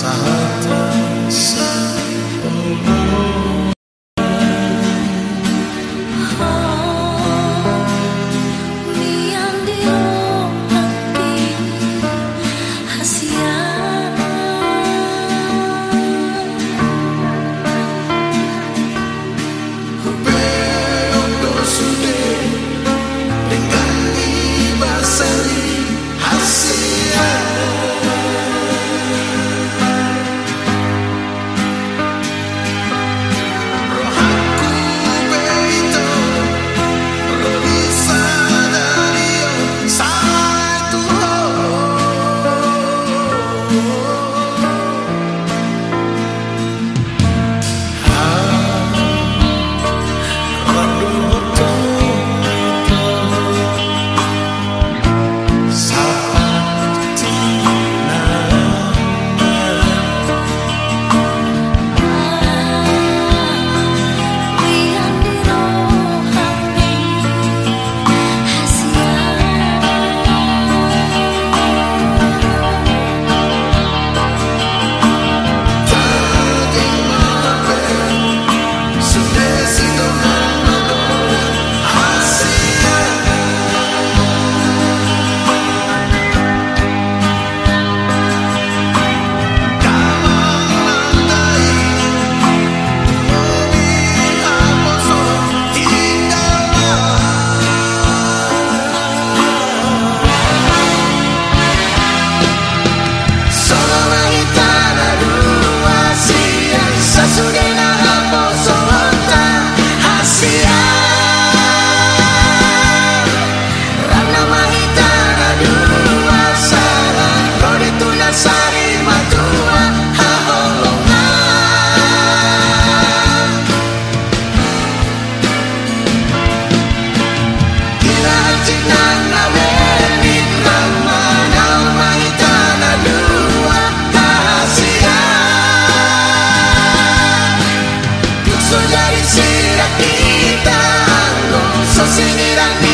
Sahabat singing and